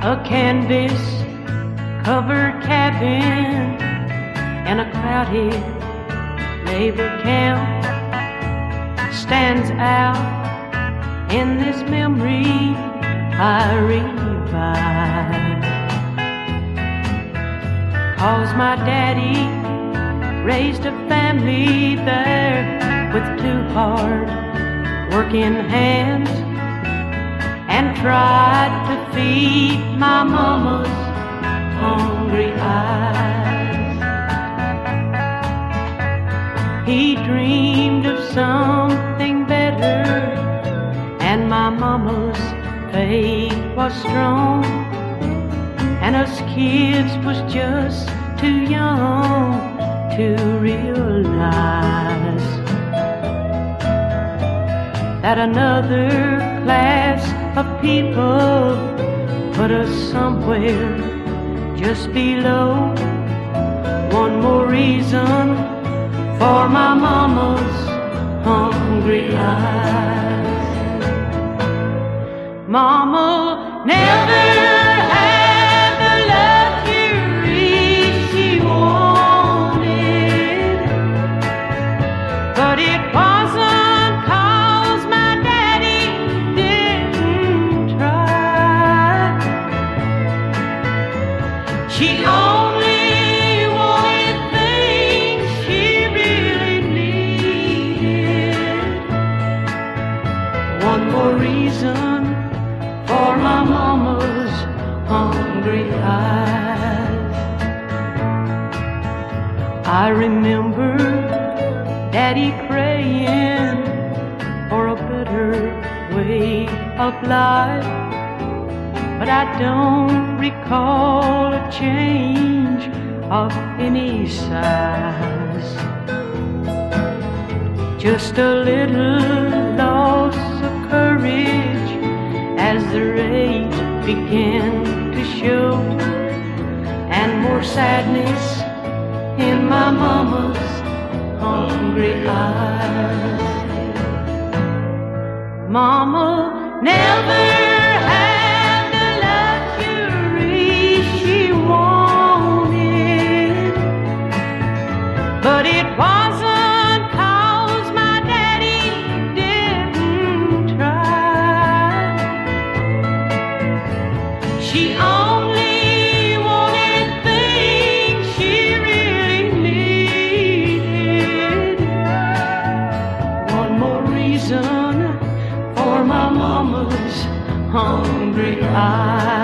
canvas covered cabin in a crowded labor camp stands out in this memory I revive. Cause my daddy raised a family there with two hard working hands and tried to feed my mama's hungry eyes. He dreamed of something better, and my mama's faith was strong. And us kids was just too young to realize that another people put us somewhere just below. One more reason for my mama's hungry eyes. Mama never I remember Daddy praying for a better way of life, but I don't recall a change of any size. Just a little loss of courage as the rage began to show, and more sadness in my mama's hungry eyes. Mama never She only wanted things she really needed. One more reason for my mama's hungry eyes.